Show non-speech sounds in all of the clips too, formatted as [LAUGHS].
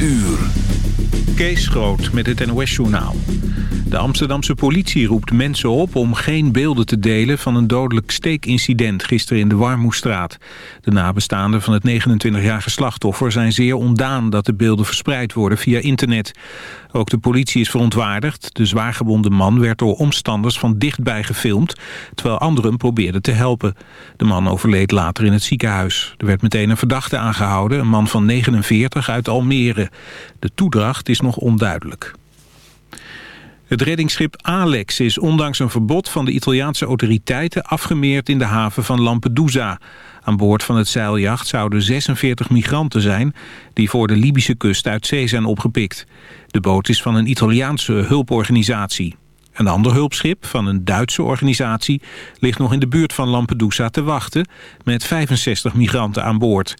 uur. Kees Groot met het NOS-journaal. De Amsterdamse politie roept mensen op om geen beelden te delen... van een dodelijk steekincident gisteren in de Warmoestraat. De nabestaanden van het 29-jarige slachtoffer zijn zeer ondaan... dat de beelden verspreid worden via internet. Ook de politie is verontwaardigd. De zwaargewonde man werd door omstanders van dichtbij gefilmd... terwijl anderen probeerden te helpen. De man overleed later in het ziekenhuis. Er werd meteen een verdachte aangehouden, een man van 49 uit Almere. De toedracht is nog onduidelijk. Het reddingsschip Alex is ondanks een verbod van de Italiaanse autoriteiten afgemeerd in de haven van Lampedusa. Aan boord van het zeiljacht zouden 46 migranten zijn die voor de Libische kust uit zee zijn opgepikt. De boot is van een Italiaanse hulporganisatie. Een ander hulpschip van een Duitse organisatie ligt nog in de buurt van Lampedusa te wachten met 65 migranten aan boord.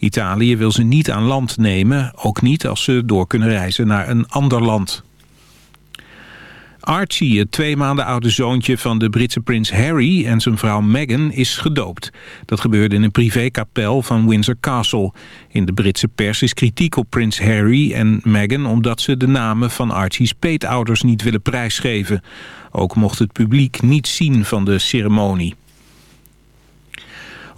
Italië wil ze niet aan land nemen, ook niet als ze door kunnen reizen naar een ander land. Archie, het twee maanden oude zoontje van de Britse prins Harry en zijn vrouw Meghan, is gedoopt. Dat gebeurde in een privékapel van Windsor Castle. In de Britse pers is kritiek op prins Harry en Meghan omdat ze de namen van Archie's peetouders niet willen prijsgeven. Ook mocht het publiek niet zien van de ceremonie.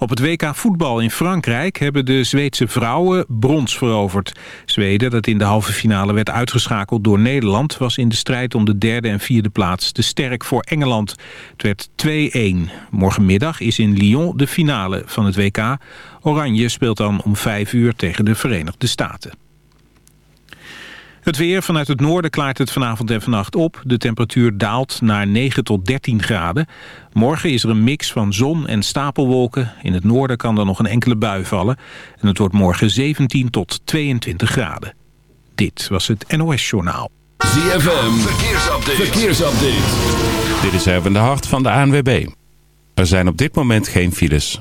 Op het WK voetbal in Frankrijk hebben de Zweedse vrouwen brons veroverd. Zweden, dat in de halve finale werd uitgeschakeld door Nederland... was in de strijd om de derde en vierde plaats te sterk voor Engeland. Het werd 2-1. Morgenmiddag is in Lyon de finale van het WK. Oranje speelt dan om 5 uur tegen de Verenigde Staten. Het weer vanuit het noorden klaart het vanavond en vannacht op. De temperatuur daalt naar 9 tot 13 graden. Morgen is er een mix van zon en stapelwolken. In het noorden kan er nog een enkele bui vallen. En het wordt morgen 17 tot 22 graden. Dit was het NOS Journaal. ZFM, verkeersupdate. verkeersupdate. Dit is even de hart van de ANWB. Er zijn op dit moment geen files.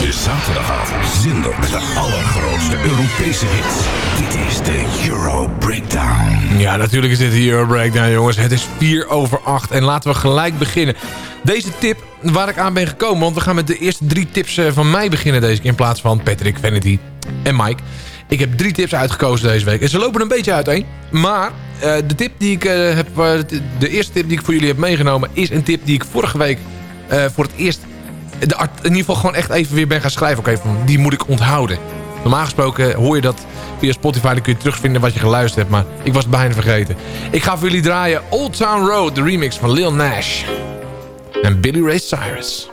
De zaterdagavond zender met de allergrootste Europese hits. Dit is de Euro Breakdown. Ja, natuurlijk is dit de Euro Breakdown, jongens. Het is 4 over 8 en laten we gelijk beginnen. Deze tip waar ik aan ben gekomen, want we gaan met de eerste drie tips eh, van mij beginnen deze keer... in plaats van Patrick, Vanity en Mike. Ik heb drie tips uitgekozen deze week. En ze lopen een beetje uiteen. Maar eh, de tip die ik eh, heb, de eerste tip die ik voor jullie heb meegenomen... is een tip die ik vorige week voor het eerst de in ieder geval gewoon echt even weer ben gaan schrijven. Oké, die moet ik onthouden. Normaal gesproken hoor je dat via Spotify. Dan kun je terugvinden wat je geluisterd hebt. Maar ik was het bijna vergeten. Ik ga voor jullie draaien Old Town Road. De remix van Lil Nash. En Billy Ray Cyrus.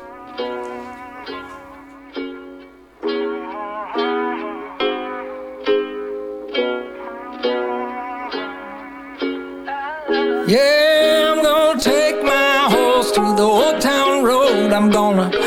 Yeah, I'm gonna take my horse through the old town road. I'm gonna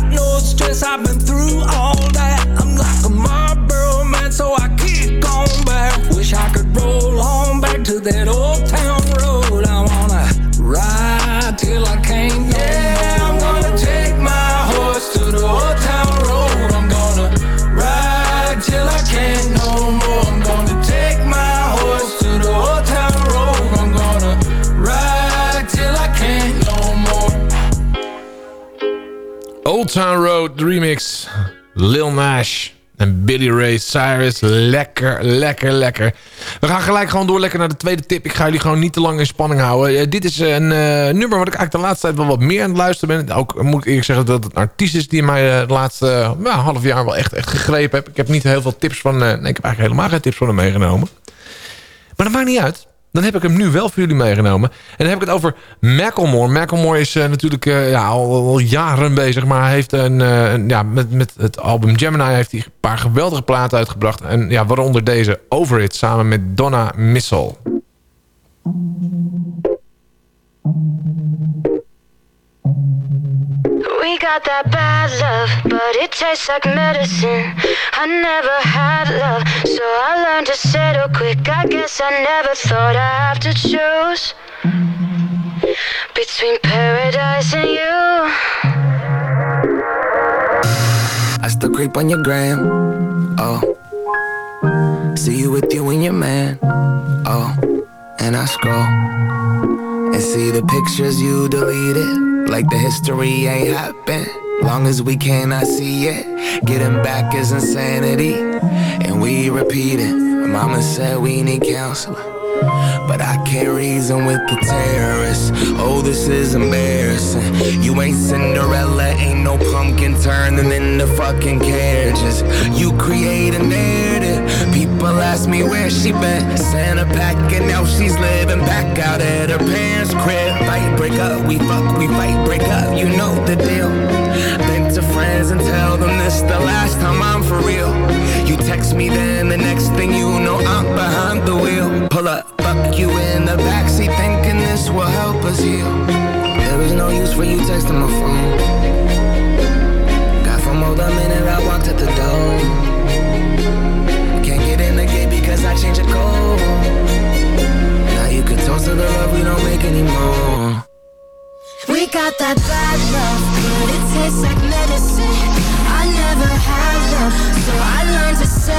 Town Road remix. Lil Nash en Billy Ray Cyrus. Lekker, lekker, lekker. We gaan gelijk gewoon door lekker naar de tweede tip. Ik ga jullie gewoon niet te lang in spanning houden. Eh, dit is een eh, nummer wat ik eigenlijk de laatste tijd wel wat meer aan het luisteren ben. Ook moet ik eerlijk zeggen dat het een artiest is die mij eh, de laatste half jaar wel echt, echt gegrepen heb. Ik heb niet heel veel tips van... nee, ik heb eigenlijk helemaal geen tips van hem meegenomen. Maar dat maakt niet uit. Dan heb ik hem nu wel voor jullie meegenomen. En dan heb ik het over Macklemore. Macklemore is eh, natuurlijk eh, ja, al, al jaren bezig. Maar heeft een, eh, een- ja, met, met het album Gemini heeft hij een paar geweldige platen uitgebracht. En ja, waaronder deze Over It samen met Donna Missel. We got that bad love, but it tastes like medicine. I never had love, so I learned to settle quick. I guess I never thought I'd have to choose between paradise and you. I still creep on your gram. Oh. See you with you and your man. Oh. And I scroll. And see the pictures you deleted. Like the history ain't happened. Long as we cannot see it. Getting back is insanity. And we repeat it. Mama said we need counseling. But I can't reason with the terrorists. Oh, this is embarrassing. You ain't Cinderella, ain't no pumpkin turning into fucking carriages. You create a narrative. People ask me where she been. Santa pack and now she's living back out at her parents' crib. Fight, break up, we fuck, we fight, break up. You know the deal. Friends and tell them this the last time I'm for real. You text me then the next thing you know I'm behind the wheel. Pull up, fuck you in the backseat thinking this will help us heal. There is no use for you texting my phone. Got FOMO the minute I walked at the door.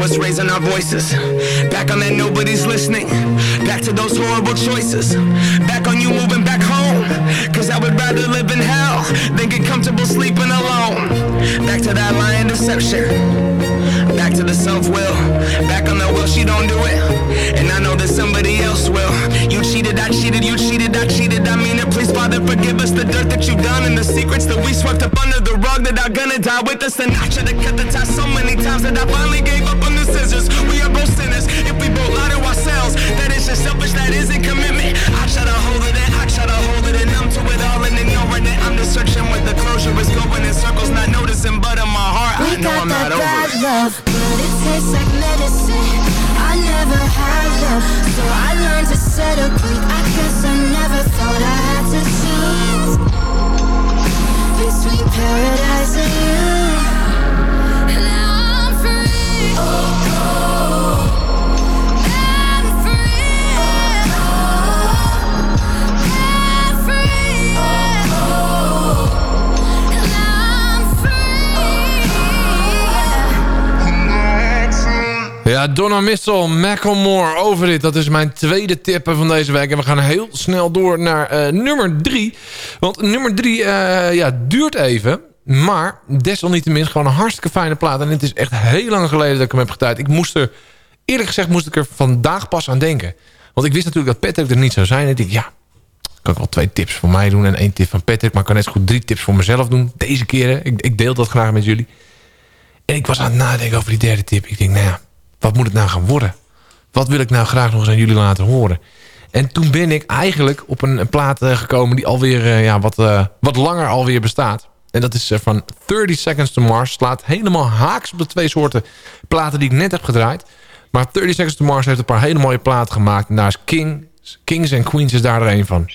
Us raising our voices. Back on that nobody's listening. Back to those horrible choices. Back on you moving back home. Cause I would rather live in hell than get comfortable sleeping alone. Back to that lying deception. Back to the self-will. Back on the will, she don't do it. And I know that somebody else will. You cheated, I cheated, you cheated, I cheated. I mean it, please, Father, forgive us the dirt that you've done and the secrets that we swept up under the rug that are gonna die with us. And I should have cut the tie so many times that I finally gave up on the scissors. We are both sinners if we both lie to ourselves. That is just selfish, that isn't commitment. I try to hold it in, I try to hold it in. I'm to it all and ignoring it. I'm just searching where the closure is going in circles, not noticing, but in my heart, I We know got I'm not over it. love, tastes like medicine. I never had love, so I learned to settle quick. I guess I never thought I had to choose between paradise and you. And now I'm free. I'm Donna Missel, Macklemore, Over It. Dat is mijn tweede tip van deze week. En we gaan heel snel door naar eh, nummer drie. Want nummer drie eh, ja, duurt even. Maar desalniettemin gewoon een hartstikke fijne plaat. En het is echt heel lang geleden dat ik hem heb getuid. Ik moest er, eerlijk gezegd moest ik er vandaag pas aan denken. Want ik wist natuurlijk dat Patrick er niet zou zijn. En ik dacht, ja, kan ik wel twee tips voor mij doen en één tip van Patrick. Maar ik kan net zo goed drie tips voor mezelf doen. Deze keer, ik, ik deel dat graag met jullie. En ik was aan het nadenken over die derde tip. Ik denk, nou ja, wat moet het nou gaan worden? Wat wil ik nou graag nog eens aan jullie laten horen? En toen ben ik eigenlijk op een, een plaat eh, gekomen... die alweer eh, ja, wat, eh, wat langer alweer bestaat. En dat is van 30 Seconds to Mars. Slaat helemaal haaks op de twee soorten platen die ik net heb gedraaid. Maar 30 Seconds to Mars heeft een paar hele mooie platen gemaakt. En daar is King, Kings and Queens is daar er een van.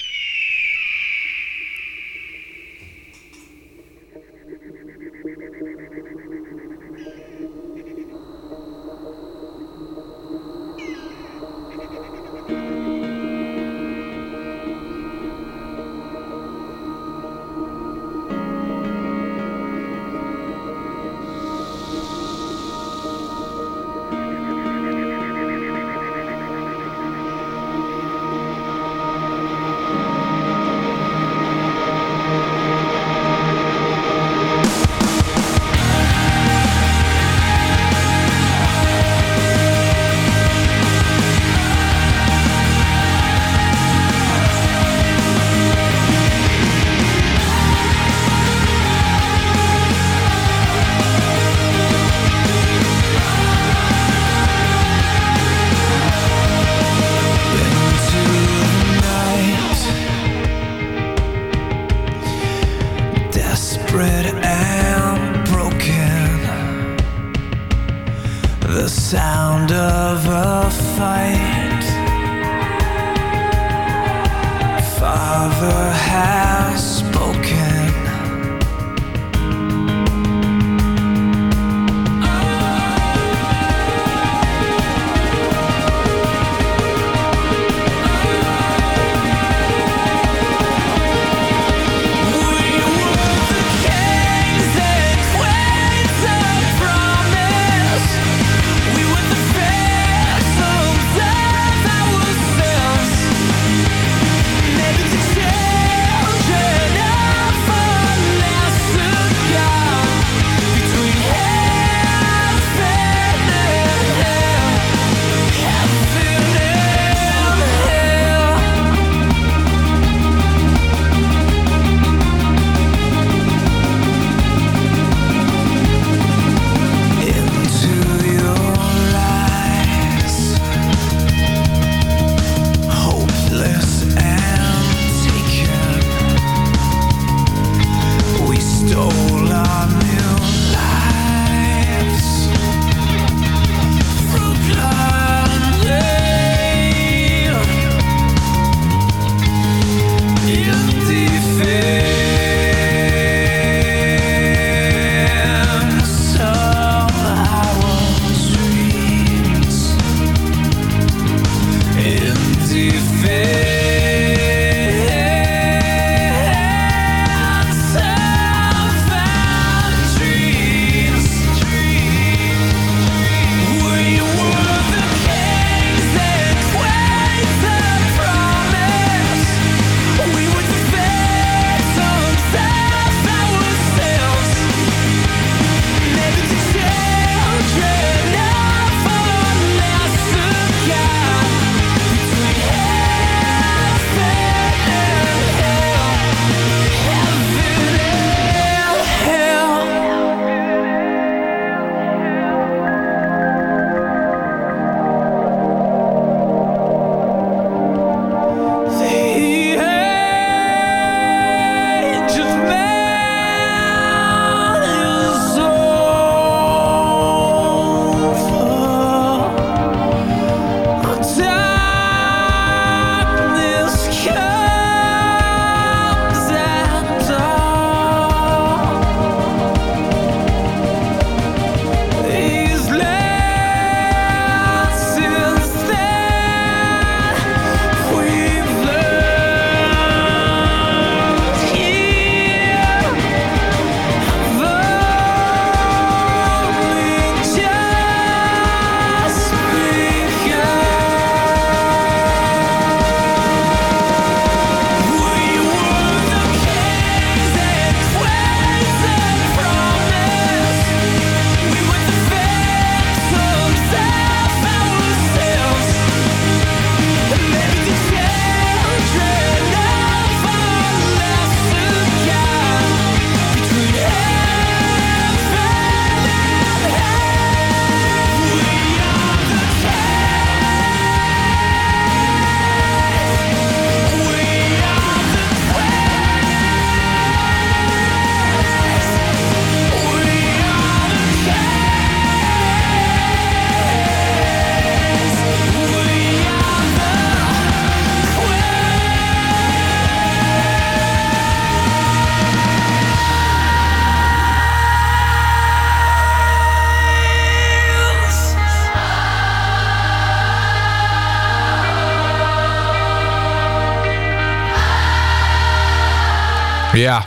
Ja.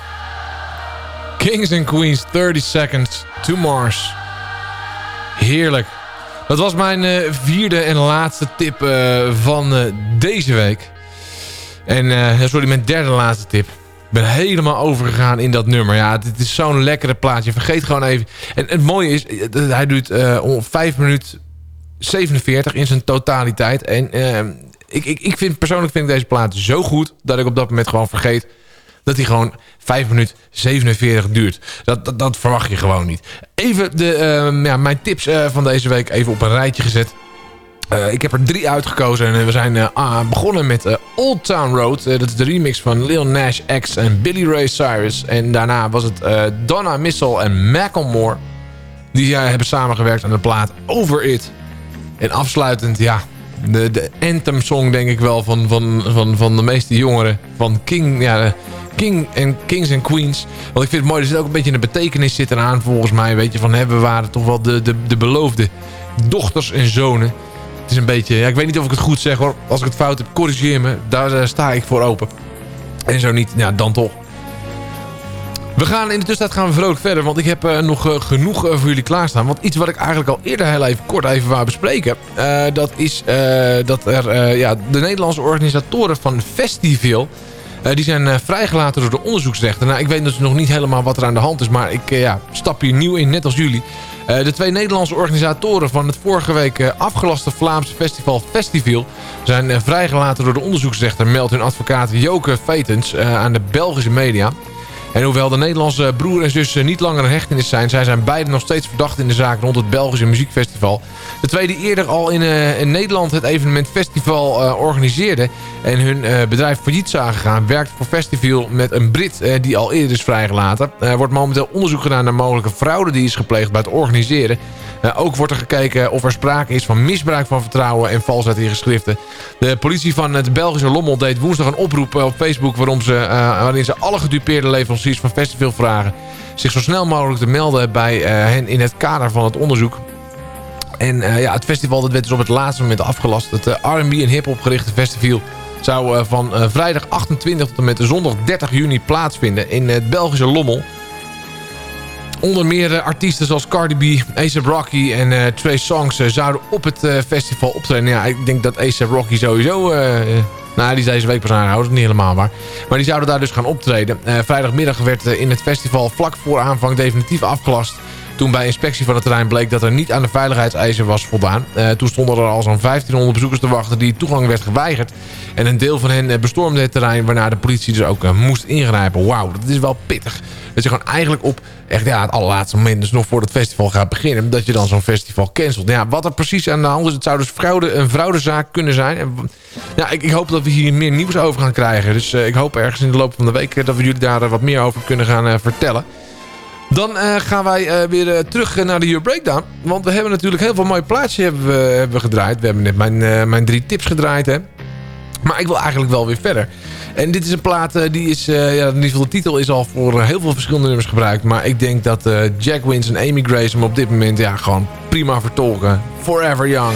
Kings and Queens, 30 Seconds to Mars. Heerlijk. Dat was mijn eh, vierde en laatste tip eh, van eh, deze week. En sorry, mijn derde en laatste tip. Ik ben helemaal overgegaan in dat nummer. Ja, dit is zo'n lekkere plaatje. Vergeet gewoon even. En het mooie is, hij duurt om 5 minuten 47 in zijn totaliteit. En eh, ik, ik, ik vind, persoonlijk vind ik deze plaat zo goed... dat ik op dat moment gewoon vergeet dat hij gewoon 5 minuten 47 duurt. Dat, dat, dat verwacht je gewoon niet. Even de, eh, ja, mijn tips eh, van deze week even op een rijtje gezet. Eh, ik heb er drie uitgekozen en we zijn eh, ah, begonnen met Old Town Road. Dat is de remix van Lil Nash X en Billy Ray Cyrus. En daarna was het Donna Missel en Macklemore. Die hebben samengewerkt aan de plaat Over It. En afsluitend, ja, de, de anthem song denk ik wel van, van, van, van de meeste jongeren. Van King, ja, King en Kings and Queens. Want ik vind het mooi, er zit ook een beetje een betekenis zit eraan volgens mij. Weet je, van hè, we waren toch wel de, de, de beloofde dochters en zonen. Het is een beetje, ja, ik weet niet of ik het goed zeg hoor. Als ik het fout heb, corrigeer me. Daar sta ik voor open. En zo niet, ja, dan toch. We gaan in de tussentijd gaan we vrolijk verder. Want ik heb eh, nog eh, genoeg eh, voor jullie klaarstaan. Want iets wat ik eigenlijk al eerder heel even kort even wou bespreken. dat is dat er ja, de Nederlandse organisatoren van Festival... eh, die zijn eh, vrijgelaten door de onderzoeksrechter. Nou, ik weet dus nog niet helemaal wat er aan de hand is. Maar ik eh, ja, stap hier nieuw in, net als jullie. De twee Nederlandse organisatoren van het vorige week eh, afgelaste Vlaamse festival Festival... zijn vrijgelaten door de onderzoeksrechter... meldt hun advocaat Joke Vetens aan de Belgische media... En hoewel de Nederlandse broer en zus niet langer een hechtenis zijn... zij zijn beiden nog steeds verdacht in de zaak rond het Belgische muziekfestival. De twee die eerder al in, eh, in Nederland het evenement festival eh, organiseerden... en hun eh, bedrijf failliet zagen gaan... werkt voor festival met een Brit die al eerder is vrijgelaten. Er wordt momenteel onderzoek gedaan naar mogelijke fraude die is gepleegd bij het organiseren. Ook wordt er gekeken of er sprake is van misbruik van vertrouwen en valsheid in geschriften. De politie van het Belgische Lommel deed woensdag een oproep op Facebook... Waarom ze, waarin ze alle gedupeerde leveranciers van festival vragen... zich zo snel mogelijk te melden bij eh, hen in het kader van het onderzoek. En eh, ja, het festival dat werd dus op het laatste moment afgelast. Het eh, R&B en hip-hop gerichte festival zou van vrijdag 28 tot en met zondag 30 juni plaatsvinden in het Belgische Lommel. Onder meer artiesten zoals Cardi B, A$AP Rocky en Trey Songs zouden op het festival optreden. Ja, ik denk dat A$AP Rocky sowieso... nou, die is deze week pas aangehouden, niet helemaal waar. Maar die zouden daar dus gaan optreden. Eh, vrijdagmiddag werd eh, in het festival vlak voor aanvang definitief afgelast. Toen bij inspectie van het terrein bleek dat er niet aan de veiligheidseisen was voldaan. Eh, toen stonden er al zo'n 1500 bezoekers te wachten die toegang werd geweigerd. En een deel van hen eh, bestormde het terrein waarna de politie dus ook eh, moest ingrijpen. Wauw, dat is wel pittig. Dat je gewoon eigenlijk op echt, ja, het allerlaatste moment, dus nog voor het festival gaat beginnen, dat je dan zo'n festival cancelt. Ja, wat er precies aan de hand is, het zou dus fraude, een fraudezaak kunnen zijn. Ja, ik, ik hoop dat we hier meer nieuws over gaan krijgen. Dus ik hoop ergens in de loop van de week dat we jullie daar wat meer over kunnen gaan vertellen. Dan eh, gaan wij eh, weer eh, terug naar de Euro Breakdown. Want we hebben natuurlijk heel veel mooie plaatjes hebben we, hebben gedraaid. We hebben net mijn, mijn drie tips gedraaid. Hè. Maar ik wil eigenlijk wel weer verder. En dit is een plaat die is... ja, in ieder geval de titel is al voor heel veel verschillende nummers gebruikt. Maar ik denk dat Jack Wins en Amy Grace hem op dit moment ja, gewoon prima vertolken. Forever Young.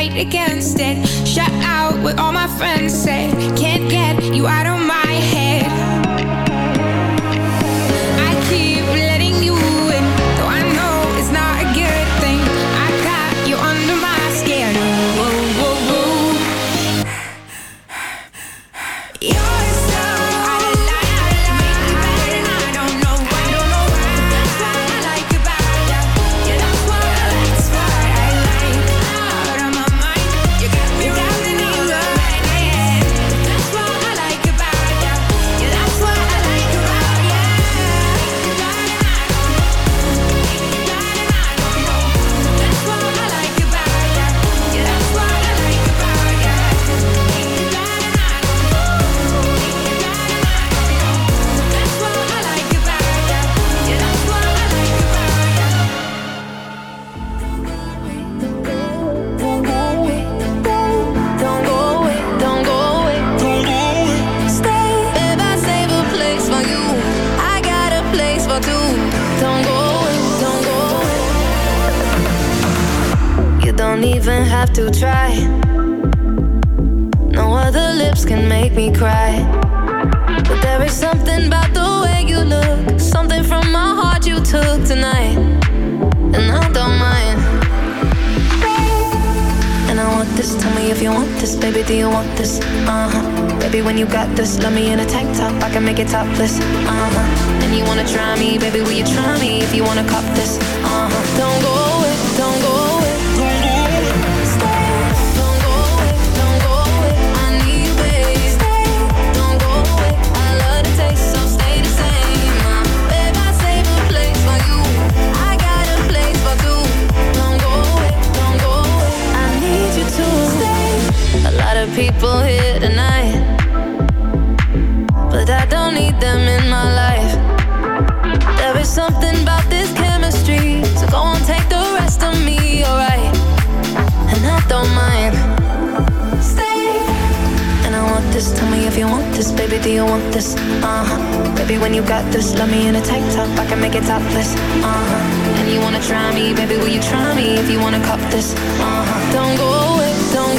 fight against it. Shut out what all my friends said. Can't get you out of topless, uh-huh. And you wanna try me, baby, will you try me? If you wanna cop this reckless Love me in a tank top, I can make it topless. Uh-huh. And you wanna try me, baby, will you try me If you wanna cop this, uh-huh. Don't go away, don't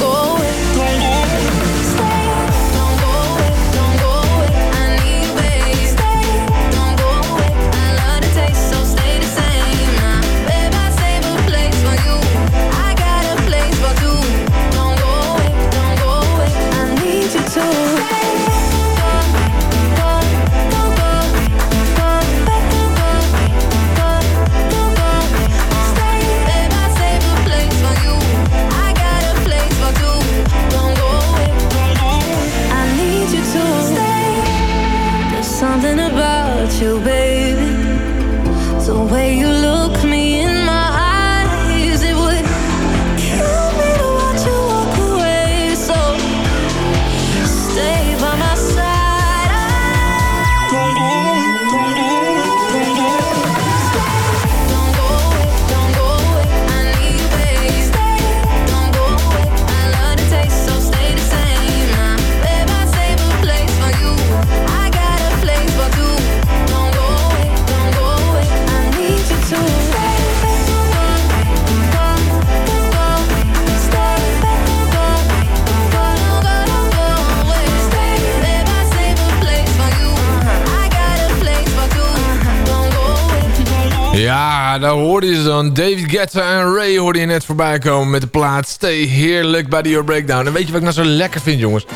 Daar hoorde je ze dan. David Guetta en Ray hoorde je net voorbij komen met de plaat Stay Heerlijk bij de Your Breakdown. En weet je wat ik nou zo lekker vind, jongens?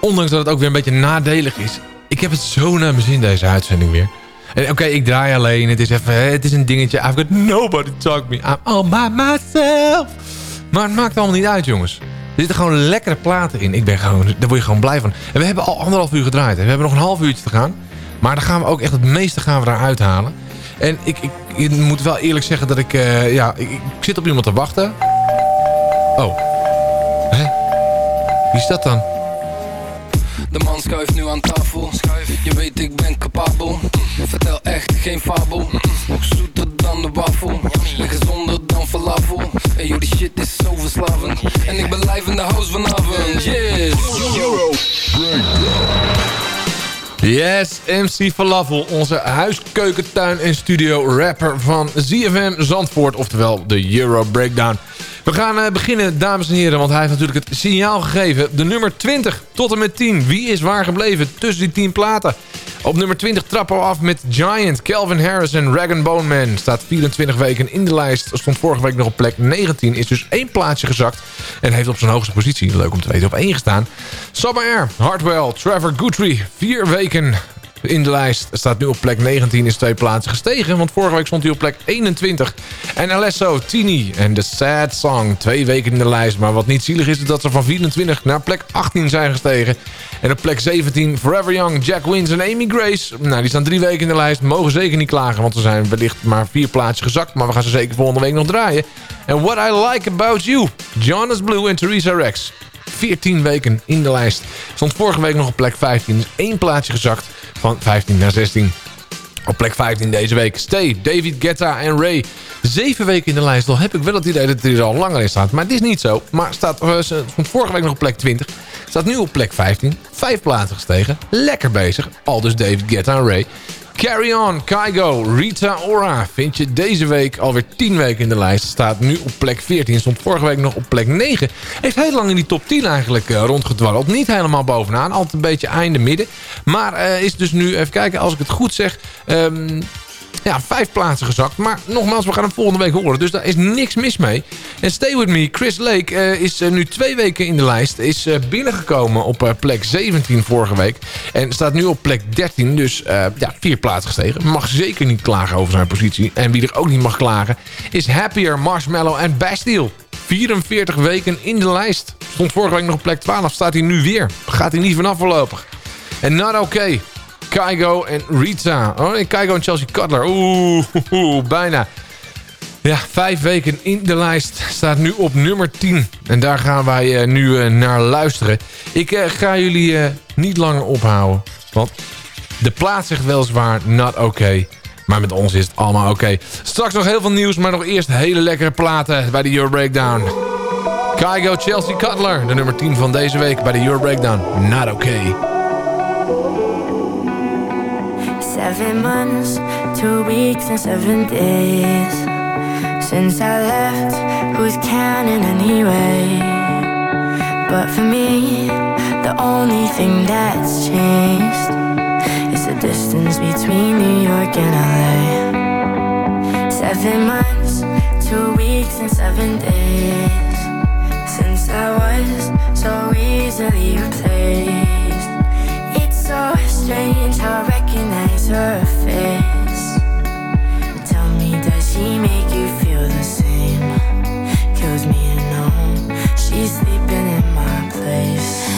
Ondanks dat het ook weer een beetje nadelig is. Ik heb het zo naar mijn zin, deze uitzending weer. Oké, ik draai alleen. Het is even, het is een dingetje. I've got nobody to talk me. I'm all by myself. Maar het maakt allemaal niet uit, jongens. Er zitten gewoon lekkere platen in. Ik ben gewoon, daar word je gewoon blij van. En we hebben al anderhalf uur gedraaid. We hebben nog een half uurtje te gaan. Maar dan gaan we ook echt het meeste gaan we eruit halen. En ik, ik moet wel eerlijk zeggen dat ik... eh, ja, ik, ik zit op iemand te wachten. Oh. Hè? Wie is dat dan? De man schuift nu aan tafel. Je weet ik ben capabel. Vertel echt geen fabel. Nog zoeter dan de wafel. En gezonder dan falafel. En joh, die shit is zo verslavend. En ik ben live in de house vanavond. Yes. Euro. Yes, MC Falafel, onze huiskeukentuin en studio rapper van ZFM Zandvoort, oftewel de Euro Breakdown. We gaan eh, beginnen, dames en heren, want hij heeft natuurlijk het signaal gegeven. De nummer 20 tot en met 10. Wie is waar gebleven tussen die 10 platen? Op nummer 20 trappen we af met Giant, Calvin Harris en Rag Bone Man. Staat 24 weken in de lijst. Stond vorige week nog op plek 19. Is dus één plaatsje gezakt. En heeft op zijn hoogste positie, leuk om te weten, op 1 gestaan. Summer Air, Hardwell, Trevor Guthrie. Vier weken in de lijst. Staat nu op plek 19, is twee plaatsen gestegen. Want vorige week stond hij op plek 21. En Alesso, Tini en The Sad Song. Twee weken in de lijst. Maar wat niet zielig is, is dat ze van 24 naar plek 18 zijn gestegen. En op plek 17 Forever Young, Jack Wins en Amy Grace. Nou, die staan drie weken in de lijst. Mogen zeker niet klagen, want ze zijn wellicht maar vier plaatsjes gezakt. Maar we gaan ze zeker volgende week nog draaien. En What I Like About You, Jonas Blue en Theresa Rex. 14 weken in de lijst. Stond vorige week nog op plek 15. Dus één plaatsje gezakt van 15 naar 16. Op plek 15 deze week. Stay, David Guetta en Ray. Zeven weken in de lijst. Al heb ik wel het idee dat hij er al langer in staat. Maar het is niet zo. Maar staat, stond vorige week nog op plek 20. Staat nu op plek 15. Vijf plaatsen gestegen. Lekker bezig. Al dus David Guetta en Ray. Carry On, Kaigo, Rita Ora vind je deze week alweer 10 weken in de lijst. Staat nu op plek 14, stond vorige week nog op plek 9. Heeft heel lang in die top 10 eigenlijk uh, rondgedwarreld. Niet helemaal bovenaan, altijd een beetje einde midden. Maar uh, is dus nu, even kijken, als ik het goed zeg... Um, ja, vijf plaatsen gezakt. Maar nogmaals, we gaan hem volgende week horen. Dus daar is niks mis mee. En Stay With Me, Chris Lake uh, is uh, nu twee weken in de lijst. Is uh, binnengekomen op plek 17 vorige week. En staat nu op plek 13. Dus ja, vier plaatsen gestegen. Mag zeker niet klagen over zijn positie. En wie er ook niet mag klagen is Happier, Marshmallow en Bastille. 44 weken in de lijst. Stond vorige week nog op plek 12. Staat hij nu weer. Gaat hij niet vanaf voorlopig. En Not Okay. Kaigo en Rita. Oh, en Kaigo en Chelsea Cutler. [LAUGHS] Oeh, bijna. Ja, vijf weken in de lijst. Staat nu op nummer 10. En daar gaan wij uh, nu uh, naar luisteren. Ik uh, ga jullie niet langer ophouden. Want de plaats zegt weliswaar not okay. Maar met ons is het allemaal oké. Okay. Straks nog heel veel nieuws, maar nog eerst hele lekkere platen bij de Euro Breakdown. Kaigo Chelsea Cutler, de nummer 10 van deze week bij de Euro Breakdown. Not okay. Seven months, two weeks and seven days Since I left, who's counting anyway? But for me, the only thing that's changed Is the distance between New York and LA Seven months, two weeks and seven days Since I was so easily replaced so strange how I recognize her face. Tell me, does she make you feel the same? Kills me to know she's sleeping in my place.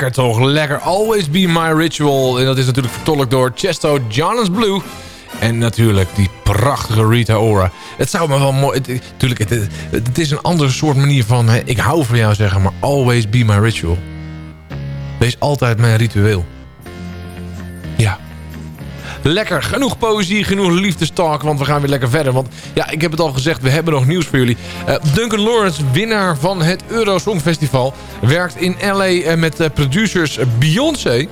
Lekker toch, lekker. Always be my ritual. En dat is natuurlijk vertolkt door Chesto Jonas Blue. En natuurlijk die prachtige Rita Ora. Het zou me wel mooi... Tuurlijk, het, het, het is een andere soort manier van... hè, ik hou van jou zeggen, maar always be my ritual. Wees altijd mijn ritueel. Lekker, genoeg poëzie, genoeg liefdestalk, want we gaan weer lekker verder. Want ja, ik heb het al gezegd, we hebben nog nieuws voor jullie. Eh, Duncan Lawrence, winnaar van het Euro Songfestival... werkt in L.A. eh, met eh, producers Beyoncé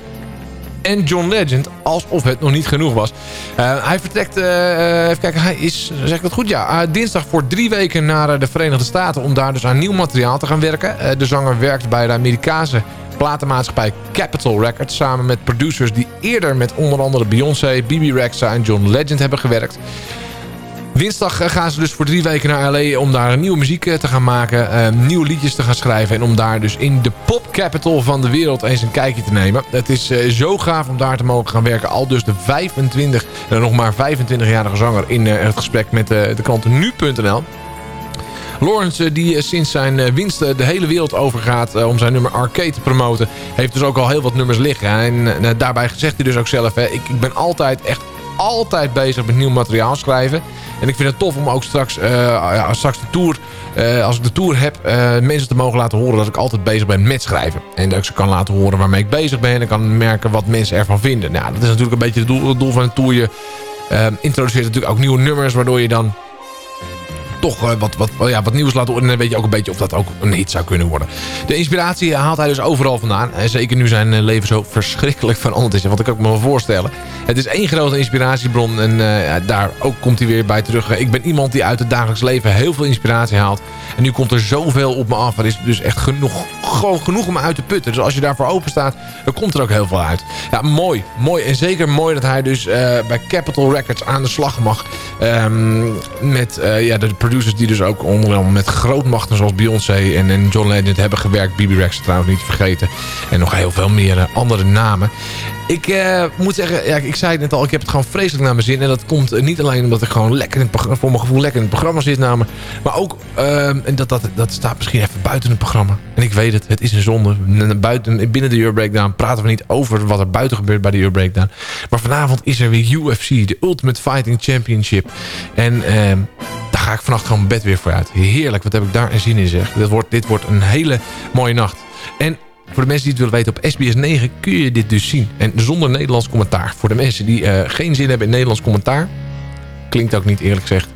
en John Legend, alsof het nog niet genoeg was. Hij vertrekt, even kijken, hij is, zeg ik dat goed? Ja, dinsdag voor drie weken naar de Verenigde Staten... om daar dus aan nieuw materiaal te gaan werken. De zanger werkt bij de Amerikaanse platenmaatschappij Capitol Records... samen met producers die eerder met onder andere Beyoncé, Bibi Rexha en John Legend hebben gewerkt. Dinsdag eh, gaan ze dus voor drie weken naar L.A. om daar nieuwe muziek eh, te gaan maken. eh, nieuwe liedjes te gaan schrijven. En om daar dus in de pop capital van de wereld eens een kijkje te nemen. Het is zo gaaf om daar te mogen gaan werken. Al dus de 25, en nog maar 25-jarige zanger in het gesprek met de klant nu.nl. Lawrence, eh, die eh, sinds zijn eh, winst eh, de hele wereld overgaat om zijn nummer Arcade te promoten, heeft dus ook al heel wat nummers liggen. En eh, daarbij zegt hij dus ook zelf, hè, ik, ben altijd, echt altijd bezig met nieuw materiaal schrijven. En ik vind het tof om ook straks, ja, straks de tour, als ik de tour heb, mensen te mogen laten horen dat ik altijd bezig ben met schrijven. En dat ik ze kan laten horen waarmee ik bezig ben en kan merken wat mensen ervan vinden. Nou, dat is natuurlijk een beetje het doel, het doel van een tour. Je introduceert natuurlijk ook nieuwe nummers, waardoor je dan toch eh, wat, wat, ja, wat nieuws laten horen. En dan weet je ook een beetje of dat ook een hit zou kunnen worden. De inspiratie haalt hij dus overal vandaan. En zeker nu zijn eh, leven zo [LAUGHS] verschrikkelijk veranderd is. Wat ik ook me wel voorstellen. Het is één grote inspiratiebron. En eh, daar ook komt hij weer bij terug. Ik ben iemand die uit het dagelijks leven heel veel inspiratie haalt. En nu komt er zoveel op me af. Er is dus echt genoeg, gewoon genoeg om uit te putten. Dus als je daarvoor open staat, dan komt er ook heel veel uit. Ja, mooi. Mooi. En zeker mooi dat hij dus bij Capitol Records aan de slag mag. Ehm, met eh, ja, de producers die dus ook onder andere met grootmachten zoals Beyoncé en, en John Legend hebben gewerkt. Bibi Rex trouwens niet te vergeten. En nog heel veel meer eh, andere namen. Ik eh, moet zeggen, ja, ik zei het net al, ik heb het gewoon vreselijk naar mijn zin. En dat komt eh, niet alleen omdat ik gewoon lekker in het voor mijn gevoel lekker in het programma zit namelijk. Maar ook, ehm, en dat, dat, dat staat misschien even buiten het programma. En ik weet het, het is een zonde. Buiten, binnen de Euro Breakdown praten we niet over wat er buiten gebeurt bij de Euro Breakdown. Maar vanavond is er weer UFC, de Ultimate Fighting Championship. En ehm, daar ga ik vannacht gewoon bed weer voor uit. Heerlijk, wat heb ik daar een zin in zeg. Dit wordt, dit wordt een hele mooie nacht. En voor de mensen die het willen weten, op SBS 9 kun je dit dus zien. En zonder Nederlands commentaar. Voor de mensen die eh, geen zin hebben in Nederlands commentaar. Klinkt ook niet eerlijk gezegd.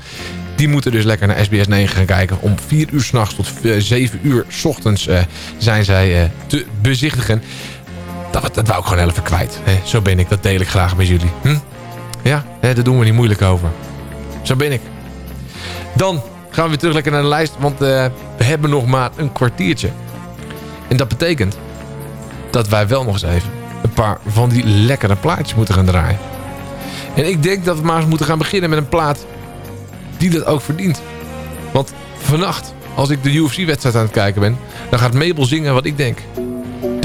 Die moeten dus lekker naar SBS 9 gaan kijken. Om 4 uur s'nachts tot eh, 7 uur s ochtends eh, zijn zij eh, te bezichtigen. Dat, dat wou ik gewoon even kwijt. Hè. Zo ben ik, dat deel ik graag met jullie. Hm? Ja, hè, daar doen we niet moeilijk over. Zo ben ik. Dan gaan we weer terug lekker naar de lijst. Want eh, we hebben nog maar een kwartiertje. En dat betekent dat wij wel nog eens even een paar van die lekkere plaatjes moeten gaan draaien. En ik denk dat we maar eens moeten gaan beginnen met een plaat die dat ook verdient. Want vannacht, als ik de UFC-wedstrijd aan het kijken ben... dan gaat Mabel zingen wat ik denk.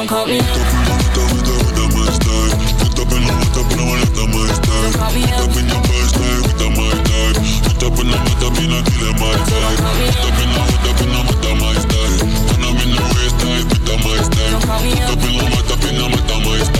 don't call me. Put up in the put up in the one at the de time. Put in your first time with de my time. In de in in in de in de in de in.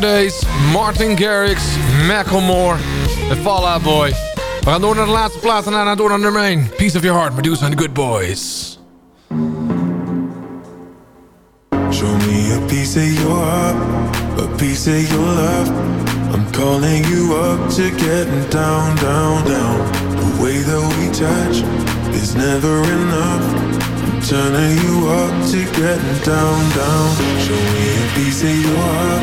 Days, Martin Garrix, Macklemore en Fall Out Boy. We gaan door naar de laatste plaats en daarna door naar nummer 1. Piece of Your Heart, Medusa and the Good Boys. Show me a piece of your heart, a piece of your love. I'm calling you up to getting down, down, down. The way that we touch is never enough. Turning you up to getting down, down. Show me a piece of your heart,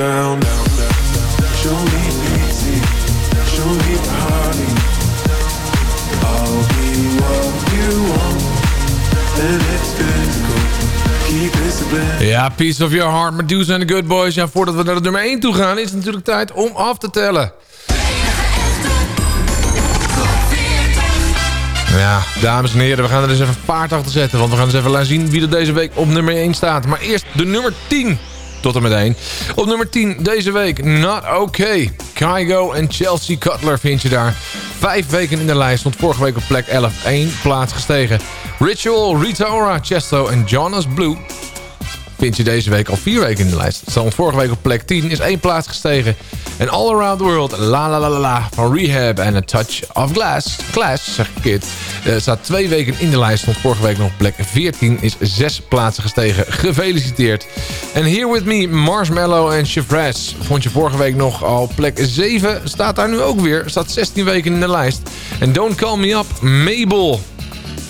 Down, down, down. Show me pity, show me party. I'll be what you want, and it's physical. Ja, Piece of Your Heart, Medusa and the Good Boys. Ja, voordat we naar de nummer 1 toe gaan, is het natuurlijk tijd om af te tellen. Ja, dames en heren, we gaan er eens even paard achter zetten. Want we gaan eens even laten zien wie er deze week op nummer 1 staat. Maar eerst de nummer 10 tot en met 1. Op nummer 10 deze week, Not Okay. Kygo en Chelsea Cutler vind je daar. Vijf weken in de lijst, stond vorige week op plek 11. 1 plaats gestegen. Ritual, Rita Ora, Chesto en Jonas Blue. Vind je deze week al vier weken in de lijst. Stond vorige week op plek 10, is één plaats gestegen. En All Around the World, La La La La La van Rehab en A Touch of Glass, Class, zeg ik het, eh, staat twee weken in de lijst. Stond vorige week nog op plek 14, is zes plaatsen gestegen. Gefeliciteerd. En Here With Me, Marshmallow en Chevres. Vond je vorige week nog al plek 7, staat daar nu ook weer. Staat 16 weken in de lijst. En Don't Call Me Up, Mabel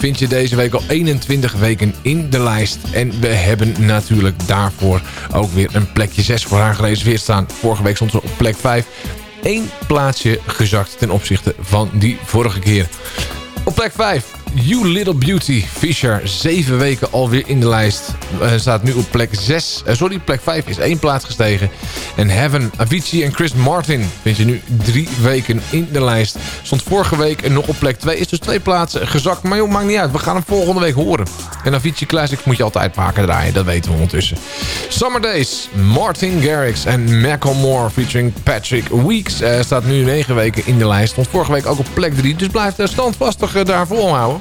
vind je deze week al 21 weken in de lijst. En we hebben natuurlijk daarvoor ook weer een plekje 6 voor haar gereserveerd staan. Vorige week stond ze op plek 5. Eén plaatsje gezakt ten opzichte van die vorige keer. Op plek 5, You Little Beauty, Fisher. Zeven weken alweer in de lijst. Eh, staat nu op plek 6. eh, sorry, plek 5 is één plaats gestegen. En Heaven, Avicii en Chris Martin vind je nu drie weken in de lijst. Stond vorige week nog op plek 2. Is dus twee plaatsen gezakt. Maar joh, maakt niet uit. We gaan hem volgende week horen. En Avicii Classics moet je altijd vaker draaien. Dat weten we ondertussen. Summer Days, Martin Garrix en Macklemore featuring Patrick Weeks. eh, staat nu 9 weken in de lijst. Stond vorige week ook op plek 3. Dus blijft er standvastig daar volhouden.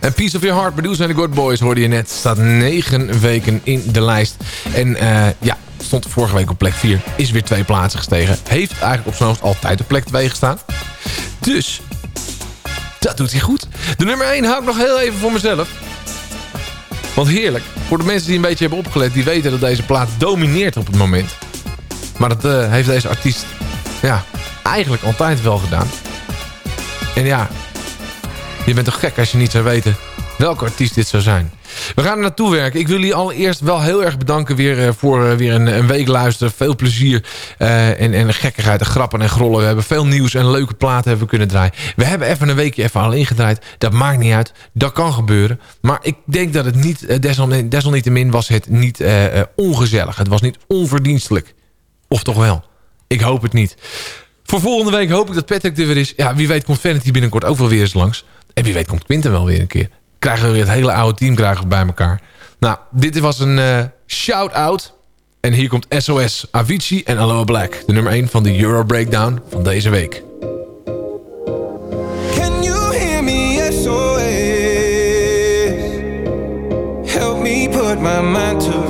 En Piece of Your Heart, Medusa en The Good Boys hoorde je net. Staat 9 weken in de lijst. En eh, ja, stond vorige week op plek 4. Is weer twee plaatsen gestegen. Heeft eigenlijk op zijn hoogst altijd op plek 2 gestaan. Dus, dat doet hij goed. De nummer 1 hou ik nog heel even voor mezelf. Want heerlijk. Voor de mensen die een beetje hebben opgelet... die weten dat deze plaat domineert op het moment. Maar dat eh, heeft deze artiest... ja, eigenlijk altijd wel gedaan. En ja, je bent toch gek als je niet zou weten welke artiest dit zou zijn. We gaan er naartoe werken. Ik wil jullie allereerst wel heel erg bedanken weer eh, voor eh, weer een, een week luisteren. Veel plezier eh, en, en gekkigheid en grappen en grollen. We hebben veel nieuws en leuke platen hebben we kunnen draaien. We hebben even een weekje even al ingedraaid. Dat maakt niet uit. Dat kan gebeuren. Maar ik denk dat het niet, desalniettemin, was het niet ongezellig. Het was niet onverdienstelijk. Of toch wel? Ik hoop het niet. Voor volgende week hoop ik dat Patrick er weer is. Ja, wie weet komt Vanity binnenkort ook wel weer eens langs. En wie weet komt Quinten wel weer een keer. Krijgen we weer het hele oude team krijgen we bij elkaar. Nou, dit was een eh, shout-out. En hier komt SOS, Avicii en Aloha Black. De nummer 1 van de Euro Breakdown van deze week. Can you hear me? Help me put my mind to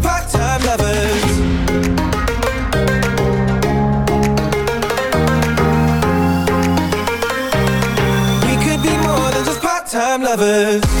lovers.